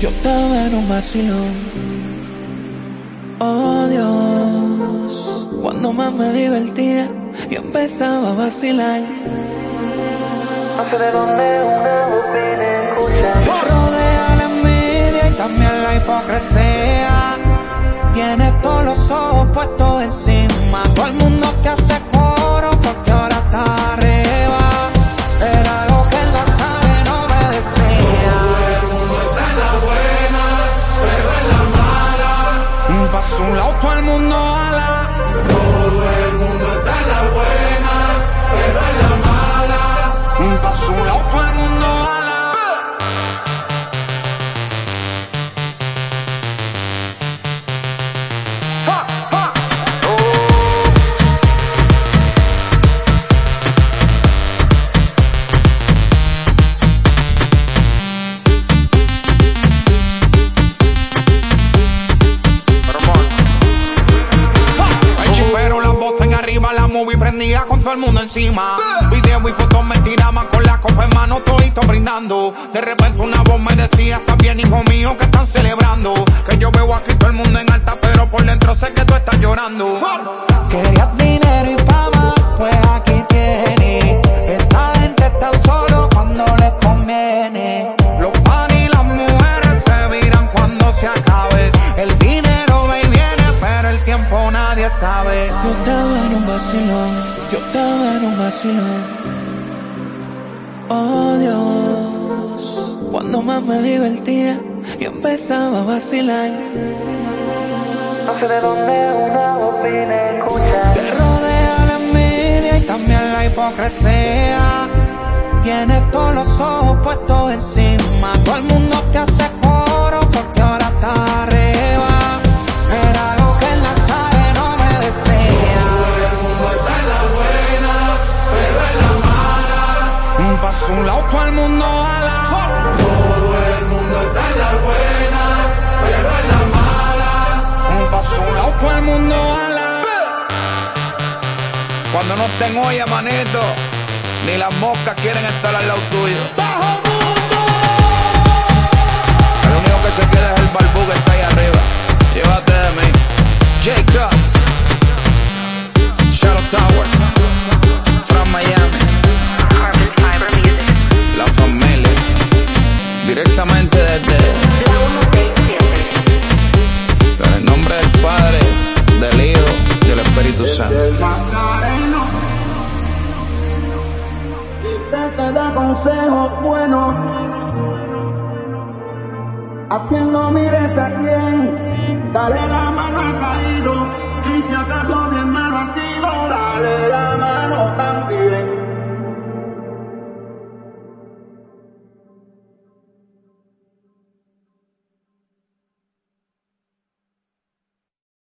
Yo estaba en un vacilón. Oh Dios, cuando más me divertía y empezaba a vacilar. No sé de dónde una voz viene escuchar. Rodea la envidia y también la hipocresía. Tiene todos los ojos puestos encima. Todo el mundo que hace Un lado, todo el mundo ala. Un arriba, la movie prendía con todo el mundo encima. Video y fotos me tiraban con la copa en mano, todito brindando. De repente una voz me decía, está bien hijo mío, que están celebrando. Que yo veo aquí todo el mundo en alta, pero por dentro sé que tú estás llorando. Querías dinero y fama, pues aquí tienes. Esta gente está solo cuando les conviene. Los pan y las mujeres se miran cuando se acabe. El dinero va y viene, pero el tiempo nadie sabe. Yo estaba en un vacilón, yo estaba en un vacilón. Oh Dios, cuando más me divertía y empezaba a vacilar. No sé de dónde una voz viene escuchar. Te rodea la envidia y también la hipocresía. Tienes todos los ojos puestos encima. Todo el mundo te hace Un paso a un lado, todo el mundo ala. Un paso a un lado, todo el mundo ala. Cuando no estén olla, manito, ni las moscas quieren estar al lado tuyo. El En el nombre del Padre, del Hijo y del Espíritu Santo. Te da consejos buenos. A quien no mires a quien, dale la mano al caído.